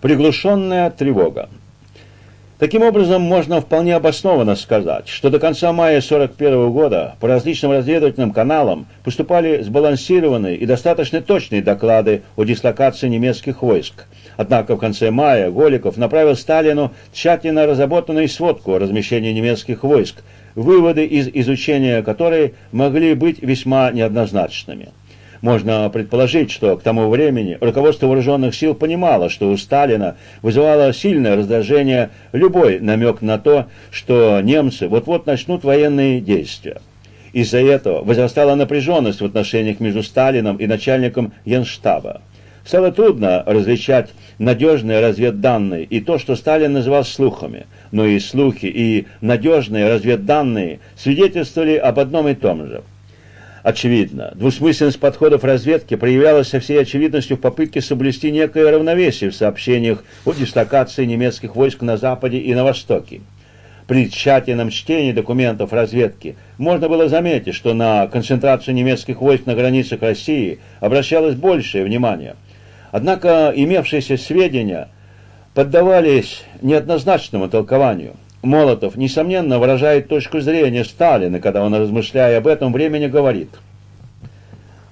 Приглушенная тревога. Таким образом, можно вполне обоснованно сказать, что до конца мая 1941 года по различным разведывательным каналам поступали сбалансированные и достаточно точные доклады о дислокации немецких войск. Однако в конце мая Голиков направил Сталину тщательно разработанную сводку о размещении немецких войск, выводы из изучения которой могли быть весьма неоднозначными. Можно предположить, что к тому времени руководство вооруженных сил понимало, что у Сталина вызывало сильное раздражение любой намек на то, что немцы вот-вот начнут военные действия. Из-за этого возрастала напряженность в отношениях между Сталином и начальником Генштаба. Стало трудно различать надежные разведданные и то, что Сталин называл слухами, но и слухи, и надежные разведданные свидетельствовали об одном и том же – очевидно. Двусмысленность подходов разведки проявлялась со всей очевидностью в попытке соблюсти некое равновесие в сообщениях о дислокации немецких войск на Западе и на Востоке. При тщательном чтении документов разведки можно было заметить, что на концентрацию немецких войск на границах России обращалось большее внимание. Однако имевшиеся сведения поддавались неоднозначному толкованию. Молотов, несомненно, выражает точку зрения Сталина, когда он, размышляя об этом времени, говорит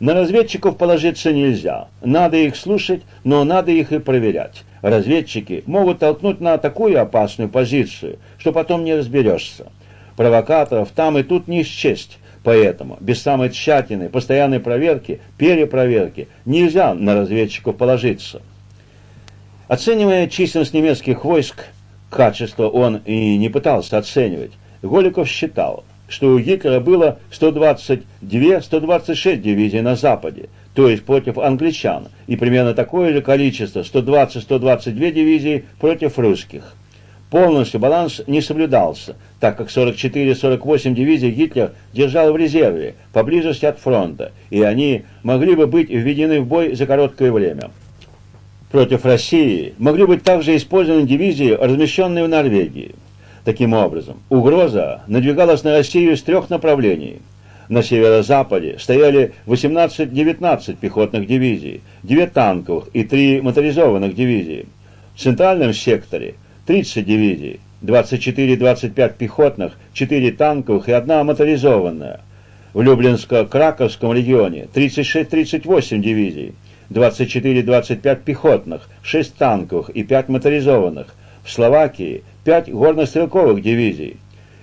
«На разведчиков положиться нельзя, надо их слушать, но надо их и проверять. Разведчики могут толкнуть на такую опасную позицию, что потом не разберешься. Провокаторов там и тут не счесть». Поэтому без самой тщательной, постоянной проверки, перепроверки нельзя на разведчиков положиться. Оценивая численность немецких войск, Качество он и не пытался оценивать. Голиков считал, что у Гитлера было 122-126 дивизий на Западе, то есть против англичан, и примерно такое же количество 120-122 дивизий против русских. Полностью баланс не соблюдался, так как 44-48 дивизий Гитлер держал в резерве, поблизости от фронта, и они могли бы быть введены в бой за короткое время против России могли быть также использованы дивизии, размещенные в Норвегии. Таким образом, угроза надвигалась на Россию с трех направлений. На северо-западе стояли 18-19 пехотных дивизий, 2 танковых и 3 моторизованных дивизии. В центральном секторе 30 дивизий, 24-25 пехотных, 4 танковых и 1 моторизованная. В Люблинско-Краковском регионе 36-38 дивизий, 24-25 пехотных, 6 танковых и 5 моторизованных. В Словакии 5 горно-стрелковых дивизий.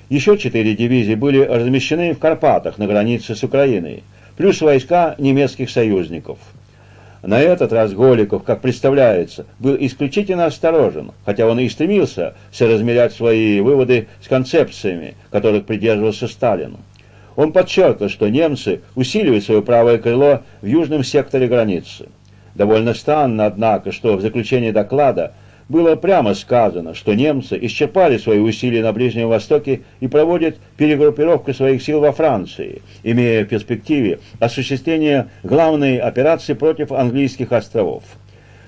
Еще 4 дивизии были размещены в Карпатах на границе с Украиной, плюс войска немецких союзников. На этот раз Голиков, как представляется, был исключительно осторожен, хотя он и стремился соразмерять свои выводы с концепциями, которых придерживался Сталин. Он подчеркнул, что немцы усиливают свое правое крыло в южном секторе границы. Довольно странно, однако, что в заключении доклада было прямо сказано, что немцы исчерпали свои усилия на Ближнем Востоке и проводят перегруппировку своих сил во Франции, имея в перспективе осуществление главной операции против английских островов.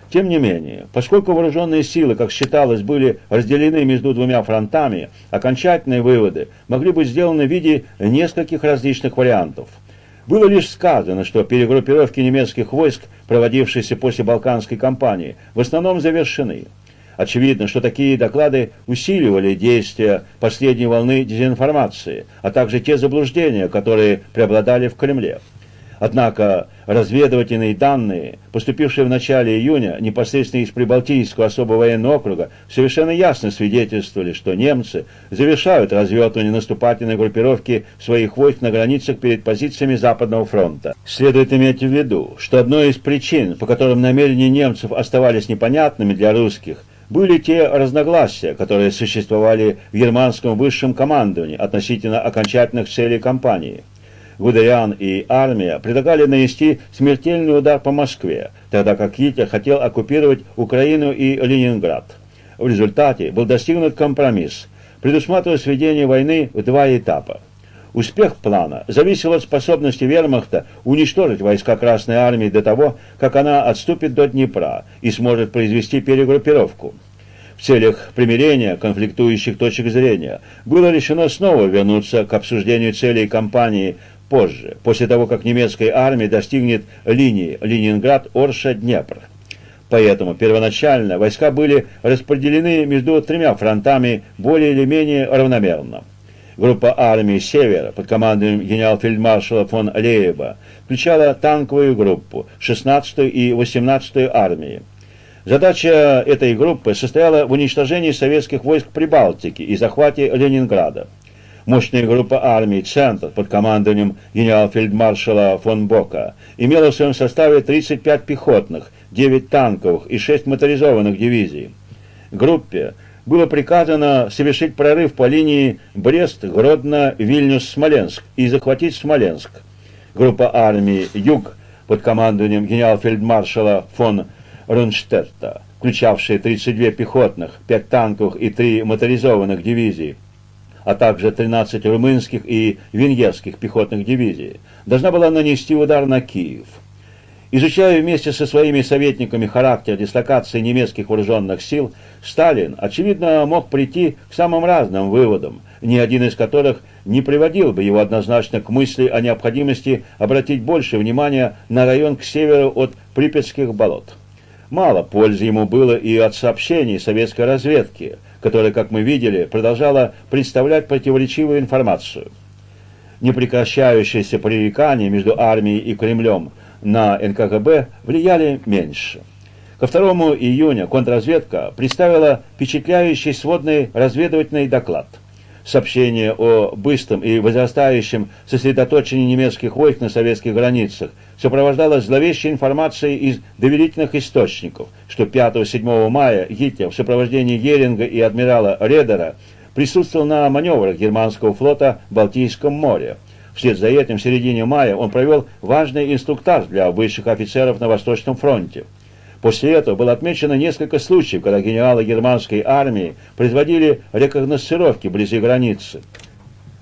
Тем не менее, поскольку вооруженные силы, как считалось, были разделены между двумя фронтами, окончательные выводы могли быть сделаны в виде нескольких различных вариантов. Было лишь сказано, что перегруппировки немецких войск, проводившиеся после Балканской кампании, в основном завершены. Очевидно, что такие доклады усиливали действия последней волны дезинформации, а также те заблуждения, которые преобладали в Кремле. Однако разведывательные данные, поступившие в начале июня непосредственно из Прибалтийского особого военного округа, совершенно ясно свидетельствовали, что немцы завершают развертывание наступательной группировки своих войск на границах перед позициями Западного фронта. Следует иметь в виду, что одной из причин, по которым намерения немцев оставались непонятными для русских, были те разногласия, которые существовали в германском высшем командовании относительно окончательных целей кампании. Гудериан и армия предлагали нанести смертельный удар по Москве, тогда как Гитлер хотел оккупировать Украину и Ленинград. В результате был достигнут компромисс, предусматривая сведение войны в два этапа. Успех плана зависел от способности вермахта уничтожить войска Красной Армии до того, как она отступит до Днепра и сможет произвести перегруппировку. В целях примирения конфликтующих точек зрения было решено снова вернуться к обсуждению целей кампании позже, после того, как немецкая армия достигнет линии Ленинград-Орша-Днепр. Поэтому первоначально войска были распределены между тремя фронтами более или менее равномерно. Группа армии «Север» под командованием генерал-фельдмаршала фон Лееба включала танковую группу 16-ю и 18-ю армии. Задача этой группы состояла в уничтожении советских войск Прибалтики и захвате Ленинграда. Мощная группа армий «Центр» под командованием генерал-фельдмаршала фон Бока имела в своем составе 35 пехотных, 9 танковых и 6 моторизованных дивизий. Группе было приказано совершить прорыв по линии Брест, Гродно, Вильнюс, Смоленск и захватить Смоленск. Группа армии «Юг» под командованием генерал-фельдмаршала фон Рунштетта, включавшая 32 пехотных, 5 танковых и 3 моторизованных дивизии, а также 13 румынских и венгерских пехотных дивизий, должна была нанести удар на Киев. Изучая вместе со своими советниками характер дислокации немецких вооруженных сил, Сталин, очевидно, мог прийти к самым разным выводам, ни один из которых не приводил бы его однозначно к мысли о необходимости обратить больше внимания на район к северу от Припятских болот. Мало пользы ему было и от сообщений советской разведки, которая, как мы видели, продолжала представлять противоречивую информацию. Непрекращающиеся пререкания между армией и Кремлем на НКГБ влияли меньше. Ко 2 июня контрразведка представила впечатляющий сводный разведывательный доклад – сообщение о быстром и возрастающем сосредоточении немецких войск на советских границах сопровождалось зловещей информацией из доверительных источников, что 5-7 мая Гитлер в сопровождении Геринга и адмирала Редера присутствовал на маневрах германского флота в Балтийском море. Вслед за этим в середине мая он провел важный инструктаж для высших офицеров на Восточном фронте. После этого было отмечено несколько случаев, когда генералы германской армии производили рекогносцировки близи границы.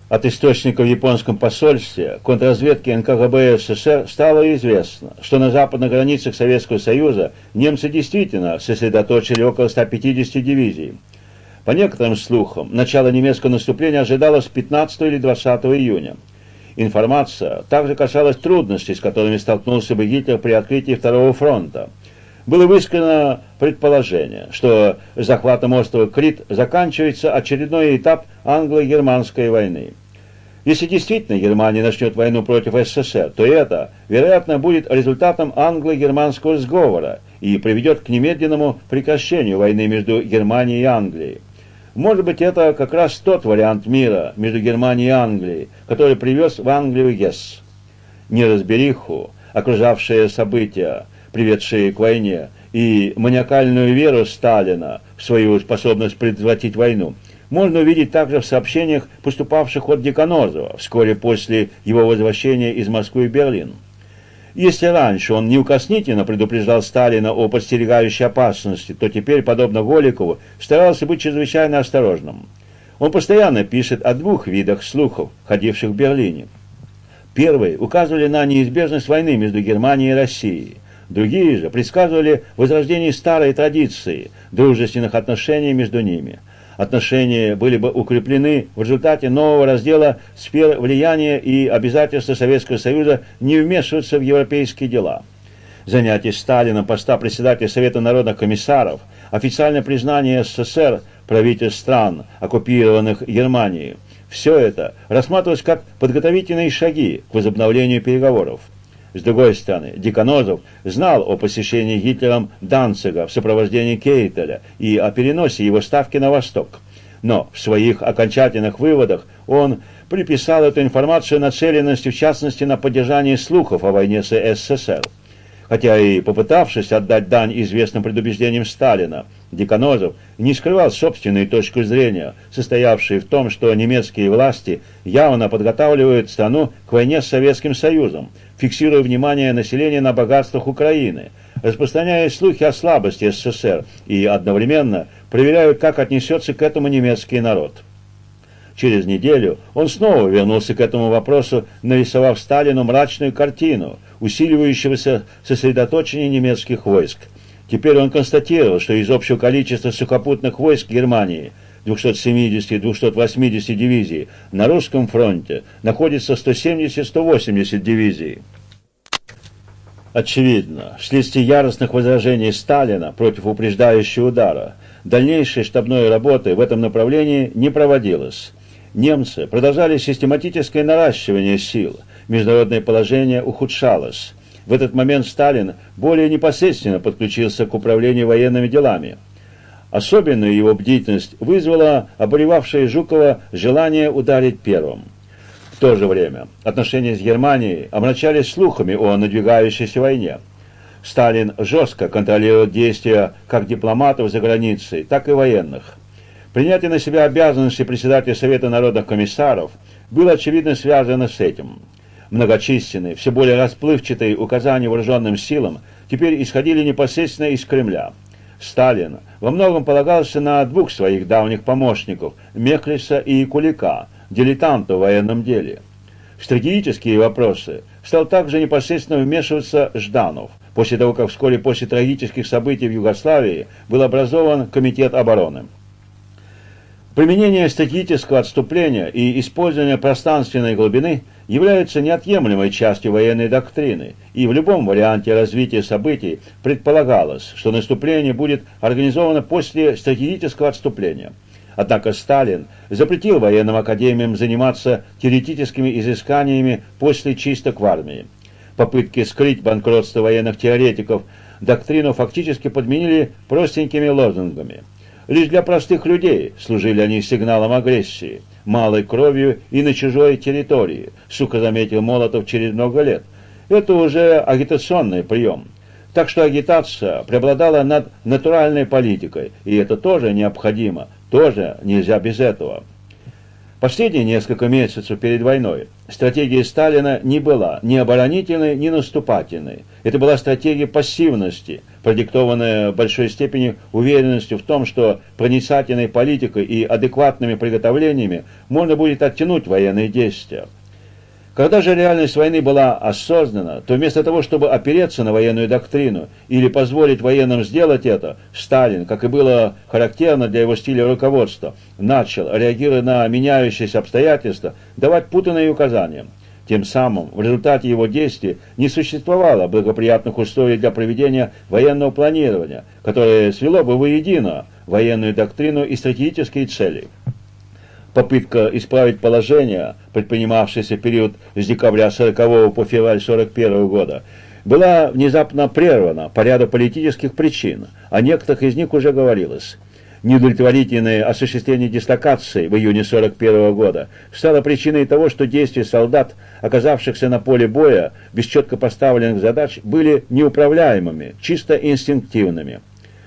От источников в японском посольстве контрразведки НКГБ СССР стало известно, что на западных границах Советского Союза немцы действительно сосредоточили около 150 дивизий. По некоторым слухам, начало немецкого наступления ожидалось 15 или 20 июня. Информация также касалась трудностей, с которыми столкнулся бы Гитлер при открытии Второго фронта – было высказано предположение, что захватом острова Крит заканчивается очередной этап англо-германской войны. Если действительно Германия начнет войну против СССР, то это, вероятно, будет результатом англо-германского сговора и приведет к немедленному прекращению войны между Германией и Англией. Может быть, это как раз тот вариант мира между Германией и Англией, который привез в Англию Гесс. Неразбериху, окружавшие события, приведшие к войне, и маниакальную веру Сталина в свою способность предотвратить войну, можно увидеть также в сообщениях, поступавших от Деканозова вскоре после его возвращения из Москвы в Берлин. Если раньше он неукоснительно предупреждал Сталина о подстерегающей опасности, то теперь, подобно Голикову, старался быть чрезвычайно осторожным. Он постоянно пишет о двух видах слухов, ходивших в Берлине. Первые указывали на неизбежность войны между Германией и Россией. Другие же предсказывали возрождение старой традиции дружественных отношений между ними. Отношения были бы укреплены в результате нового раздела сфер влияния и обязательства Советского Союза не вмешиваться в европейские дела. Занятие Сталина поста председателя Совета народных комиссаров, официальное признание СССР правительств стран, оккупированных Германией, все это рассматривалось как подготовительные шаги к возобновлению переговоров. С другой стороны, Деканозов знал о посещении Гитлером Данцига в сопровождении Кейтеля и о переносе его ставки на восток. Но в своих окончательных выводах он приписал эту информацию нацеленности, в частности, на поддержание слухов о войне с СССР. Хотя и попытавшись отдать дань известным предубеждениям Сталина, Деканозов не скрывал собственную точку зрения, состоявшей в том, что немецкие власти явно подготавливают страну к войне с Советским Союзом, фиксируя внимание населения на богатствах Украины, распространяя слухи о слабости СССР и одновременно проверяют, как отнесется к этому немецкий народ. Через неделю он снова вернулся к этому вопросу, нарисовав Сталину мрачную картину усиливающегося сосредоточения немецких войск. Теперь он констатировал, что из общего количества сухопутных войск Германии 270-280 дивизий на русском фронте находится 170-180 дивизий. Очевидно, вследствие яростных возражений Сталина против упреждающего удара, дальнейшей штабной работы в этом направлении не проводилось. Немцы продолжали систематическое наращивание сил, международное положение ухудшалось. В этот момент Сталин более непосредственно подключился к управлению военными делами. Особенную его бдительность вызвало обуревавшее Жукова желание ударить первым. В то же время отношения с Германией омрачались слухами о надвигающейся войне. Сталин жестко контролировал действия как дипломатов за границей, так и военных. Принятие на себя обязанности председателя Совета народных комиссаров было очевидно связано с этим. Многочисленные, все более расплывчатые указания вооруженным силам теперь исходили непосредственно из Кремля. Сталин во многом полагался на двух своих давних помощников – Мехлиса и Кулика – дилетанта в военном деле. В стратегические вопросы стал также непосредственно вмешиваться Жданов, после того, как вскоре после трагических событий в Югославии был образован Комитет обороны. Применение стратегического отступления и использование пространственной глубины являются неотъемлемой частью военной доктрины, и в любом варианте развития событий предполагалось, что наступление будет организовано после стратегического отступления – Однако Сталин запретил военным академиям заниматься теоретическими изысканиями после чисток в армии. Попытки скрыть банкротство военных теоретиков доктрину фактически подменили простенькими лозунгами. Лишь для простых людей служили они сигналом агрессии, малой кровью и на чужой территории, сука заметил Молотов через много лет. Это уже агитационный прием. Так что агитация преобладала над натуральной политикой, и это тоже необходимо, тоже нельзя без этого. Последние несколько месяцев перед войной стратегия Сталина не была ни оборонительной, ни наступательной. Это была стратегия пассивности, продиктованная в большой степени уверенностью в том, что проницательной политикой и адекватными приготовлениями можно будет оттянуть военные действия. Когда же реальность войны была осознана, то вместо того, чтобы опереться на военную доктрину или позволить военным сделать это, Сталин, как и было характерно для его стиля руководства, начал, реагируя на меняющиеся обстоятельства, давать путанные указания. Тем самым в результате его действий не существовало благоприятных условий для проведения военного планирования, которое свело бы воедино военную доктрину и стратегические цели попытка исправить положение, предпринимавшееся период с декабря 40 по февраль 41 года, была внезапно прервана по ряду политических причин, о некоторых из них уже говорилось. Неудовлетворительное осуществление дислокации в июне 41 года стало причиной того, что действия солдат, оказавшихся на поле боя без четко поставленных задач, были неуправляемыми, чисто инстинктивными.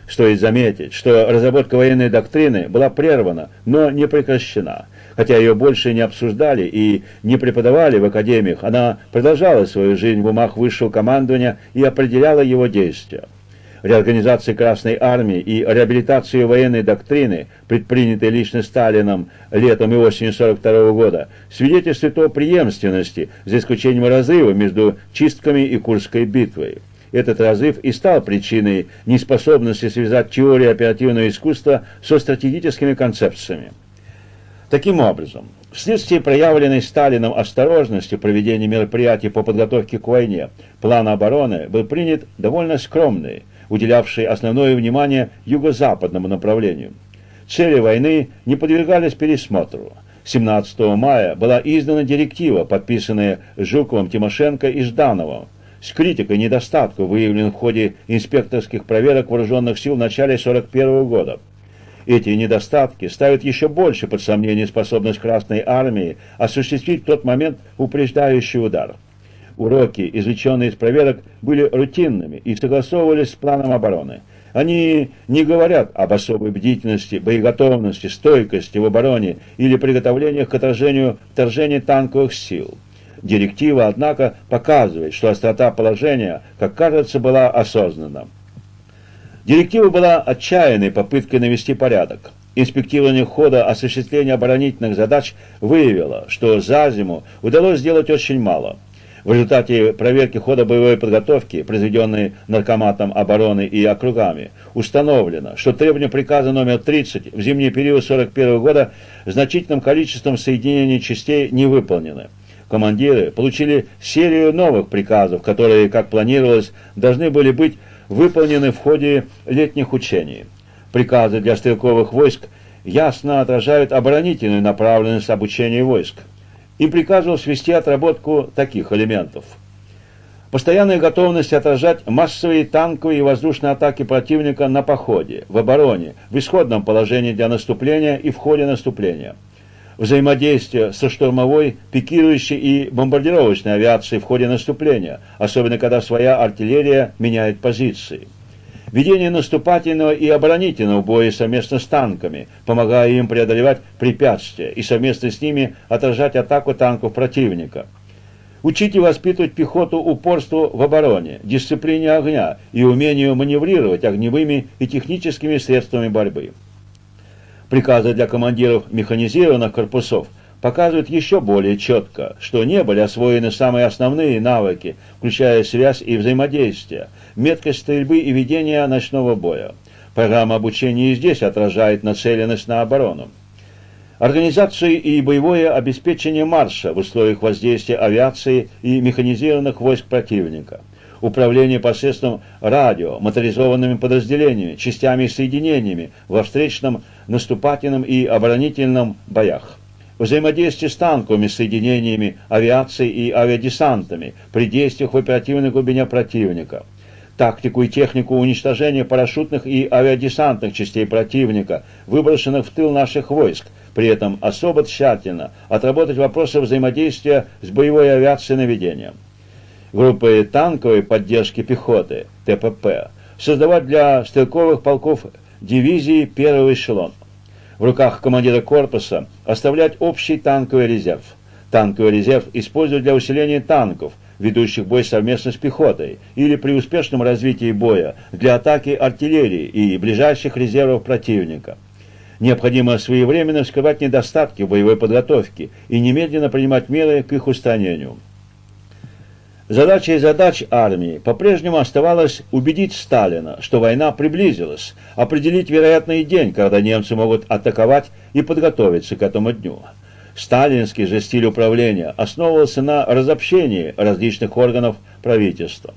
Стоит заметить, что разработка военной доктрины была прервана, но не прекращена. Хотя ее больше не обсуждали и не преподавали в академиях, она продолжала свою жизнь в умах высшего командования и определяла его действия. Реорганизация Красной Армии и реабилитация военной доктрины, предпринятой лично Сталином летом и осенью 1942 года, свидетельствует о преемственности, за исключением разрыва между чистками и Курской битвой. Этот разрыв и стал причиной неспособности связать теорию оперативного искусства со стратегическими концепциями. Таким образом, вследствие проявленной Сталином осторожности в проведении мероприятий по подготовке к войне, план обороны был принят довольно скромный, уделявший основное внимание юго-западному направлению. Цели войны не подвергались пересмотру. 17 мая была издана директива, подписанная Жуковым, Тимошенко и Ждановым, с критикой недостатков, выявленных в ходе инспекторских проверок вооруженных сил в начале 1941 года. Эти недостатки ставят еще больше под сомнение способность Красной Армии осуществить в тот момент упреждающий удар. Уроки, извлеченные из проверок, были рутинными и согласовывались с планом обороны. Они не говорят об особой бдительности, боеготовности, стойкости в обороне или приготовлениях к отражению вторжения танковых сил. Директива, однако, показывает, что острота положения, как кажется, была осознанна. Директива была отчаянной попыткой навести порядок. Инспектирование хода осуществления оборонительных задач выявило, что за зиму удалось сделать очень мало. В результате проверки хода боевой подготовки, произведенной Наркоматом обороны и округами, установлено, что требования приказа номер 30 в зимний период 41 года значительным количеством соединений частей не выполнены. Командиры получили серию новых приказов, которые, как планировалось, должны были быть выполнены в ходе летних учений. Приказы для стрелковых войск ясно отражают оборонительную направленность обучения войск. Им приказывалось вести отработку таких элементов. Постоянная готовность отражать массовые танковые и воздушные атаки противника на походе, в обороне, в исходном положении для наступления и в ходе наступления. Взаимодействие со штурмовой, пикирующей и бомбардировочной авиацией в ходе наступления, особенно когда своя артиллерия меняет позиции. Ведение наступательного и оборонительного боя совместно с танками, помогая им преодолевать препятствия и совместно с ними отражать атаку танков противника. Учить и воспитывать пехоту упорству в обороне, дисциплине огня и умению маневрировать огневыми и техническими средствами борьбы. Приказы для командиров механизированных корпусов показывают еще более четко, что не были освоены самые основные навыки, включая связь и взаимодействие, меткость стрельбы и ведение ночного боя. Программа обучения и здесь отражает нацеленность на оборону. Организацию и боевое обеспечение марша в условиях воздействия авиации и механизированных войск противника. Управление посредством радио, моторизованными подразделениями, частями и соединениями во встречном, наступательном и оборонительном боях. Взаимодействие с танковыми соединениями, авиацией и авиадесантами при действиях в оперативной глубине противника – тактику и технику уничтожения парашютных и авиадесантных частей противника, выброшенных в тыл наших войск, при этом особо тщательно отработать вопросы взаимодействия с боевой авиацией наведения. Группы танковой поддержки пехоты, ТПП, создавать для стрелковых полков дивизии первый эшелон. В руках командира корпуса оставлять общий танковый резерв. Танковый резерв использовать для усиления танков – ведущих бой совместно с пехотой, или при успешном развитии боя для атаки артиллерии и ближайших резервов противника. Необходимо своевременно скрывать недостатки боевой подготовке и немедленно принимать меры к их устранению. Задачей задач армии по-прежнему оставалось убедить Сталина, что война приблизилась, определить вероятный день, когда немцы могут атаковать и подготовиться к этому дню. Сталинский же стиль управления основывался на разобщении различных органов правительства.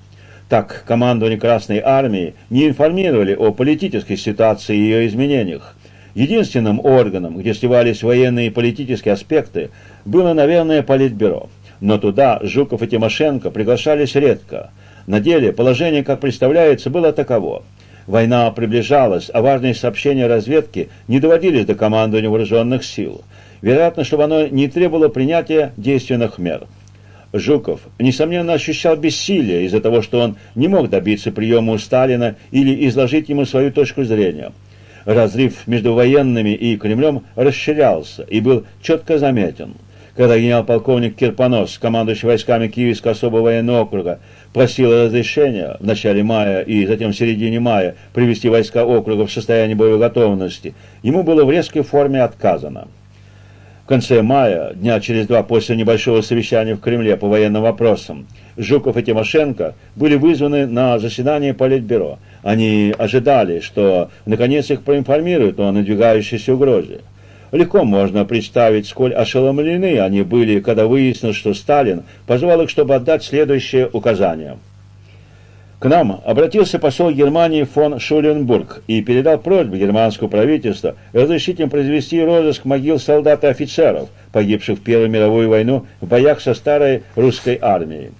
Так, командование Красной Армии не информировали о политической ситуации и ее изменениях. Единственным органом, где сливались военные и политические аспекты, было, наверное, Политбюро. Но туда Жуков и Тимошенко приглашались редко. На деле положение, как представляется, было таково. Война приближалась, а важные сообщения разведки не доводились до командования вооруженных сил вероятно, чтобы оно не требовало принятия действенных мер. Жуков, несомненно, ощущал бессилие из-за того, что он не мог добиться приема у Сталина или изложить ему свою точку зрения. Разрыв между военными и Кремлем расширялся и был четко заметен. Когда генерал-полковник Кирпонос, командующий войсками Киевского особого военного округа, просил разрешения в начале мая и затем в середине мая привести войска округа в состояние боевой готовности, ему было в резкой форме отказано конце мая, дня через два после небольшого совещания в Кремле по военным вопросам, Жуков и Тимошенко были вызваны на заседание Политбюро. Они ожидали, что наконец их проинформируют о надвигающейся угрозе. Легко можно представить, сколь ошеломлены они были, когда выяснилось, что Сталин позвал их, чтобы отдать следующее указание – к нам обратился посол Германии фон Шуленбург и передал просьбу германского правительства разрешить им произвести розыск могил солдат и офицеров, погибших в Первую мировую войну в боях со старой русской армией.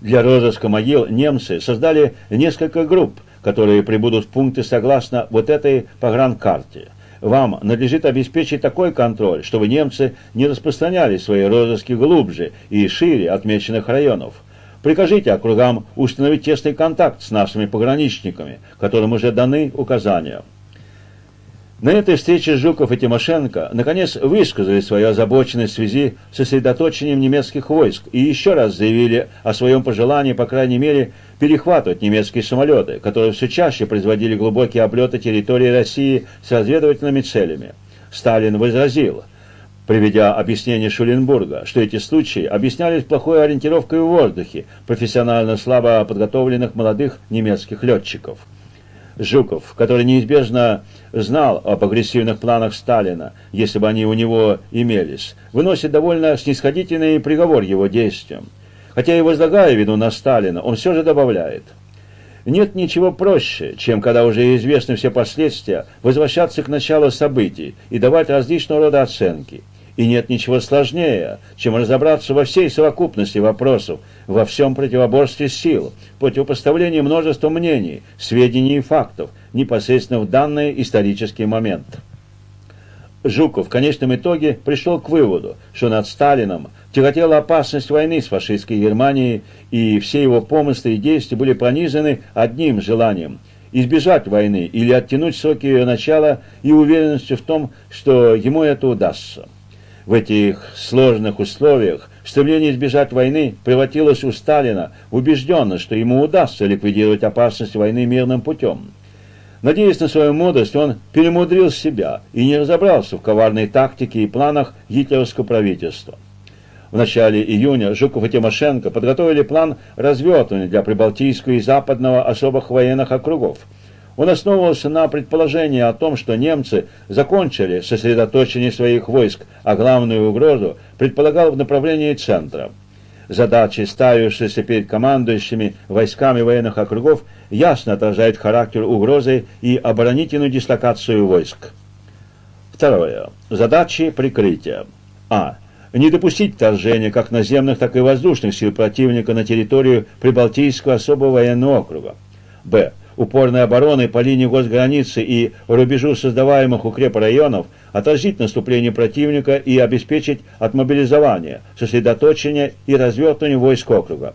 Для розыска могил немцы создали несколько групп, которые прибудут в пункты согласно вот этой погранкарте. Вам надлежит обеспечить такой контроль, чтобы немцы не распространяли свои розыски глубже и шире отмеченных районов. Прикажите округам установить тесный контакт с нашими пограничниками, которым уже даны указания. На этой встрече Жуков и Тимошенко наконец высказали свою озабоченность в связи с сосредоточением немецких войск и еще раз заявили о своем пожелании, по крайней мере, перехватывать немецкие самолеты, которые все чаще производили глубокие облеты территории России с разведывательными целями. Сталин возразил – приведя объяснение Шуленбурга, что эти случаи объяснялись плохой ориентировкой в воздухе профессионально слабо подготовленных молодых немецких летчиков. Жуков, который неизбежно знал об агрессивных планах Сталина, если бы они у него имелись, выносит довольно снисходительный приговор его действиям. Хотя и возлагая вину на Сталина, он все же добавляет. Нет ничего проще, чем когда уже известны все последствия, возвращаться к началу событий и давать различного рода оценки. И нет ничего сложнее, чем разобраться во всей совокупности вопросов, во всем противоборстве сил, противопоставлении множества мнений, сведений и фактов, непосредственно в данный исторический момент. Жуков в конечном итоге пришел к выводу, что над Сталином тяготела опасность войны с фашистской Германией, и все его помыслы и действия были пронизаны одним желанием – избежать войны или оттянуть сроки ее начала и уверенностью в том, что ему это удастся. В этих сложных условиях стремление избежать войны превратилось у Сталина в убежденность, что ему удастся ликвидировать опасность войны мирным путем. Надеясь на свою мудрость, он перемудрил себя и не разобрался в коварной тактике и планах гитлеровского правительства. В начале июня Жуков и Тимошенко подготовили план развертывания для Прибалтийского и Западного особых военных округов – он основывался на предположении о том, что немцы закончили сосредоточение своих войск, а главную угрозу предполагал в направлении центра. Задачи, ставившиеся перед командующими войсками военных округов, ясно отражают характер угрозы и оборонительную дислокацию войск. Второе. Задачи прикрытия. А. Не допустить вторжения как наземных, так и воздушных сил противника на территорию Прибалтийского особого военного округа. Б упорной обороны по линии госграницы и рубежу создаваемых укрепрайонов, отразить наступление противника и обеспечить отмобилизование, сосредоточение и развертывание войск округа.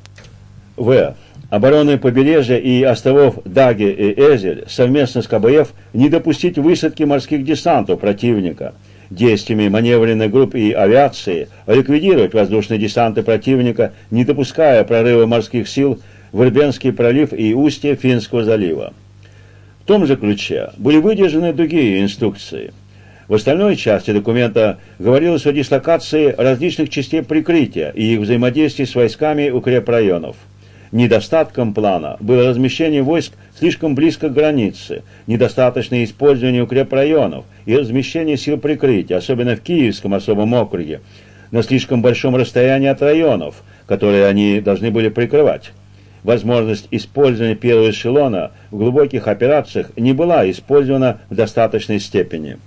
В. Обороны побережья и островов Даги и Эзель совместно с КБФ не допустить высадки морских десантов противника, действиями маневренной группы и авиации ликвидировать воздушные десанты противника, не допуская прорыва морских сил в пролив и устье Финского залива. В том же ключе были выдержаны другие инструкции. В остальной части документа говорилось о дислокации различных частей прикрытия и их взаимодействии с войсками укрепрайонов. Недостатком плана было размещение войск слишком близко к границе, недостаточное использование укрепрайонов и размещение сил прикрытия, особенно в Киевском особом округе, на слишком большом расстоянии от районов, которые они должны были прикрывать возможность использования первого эшелона в глубоких операциях не была использована в достаточной степени.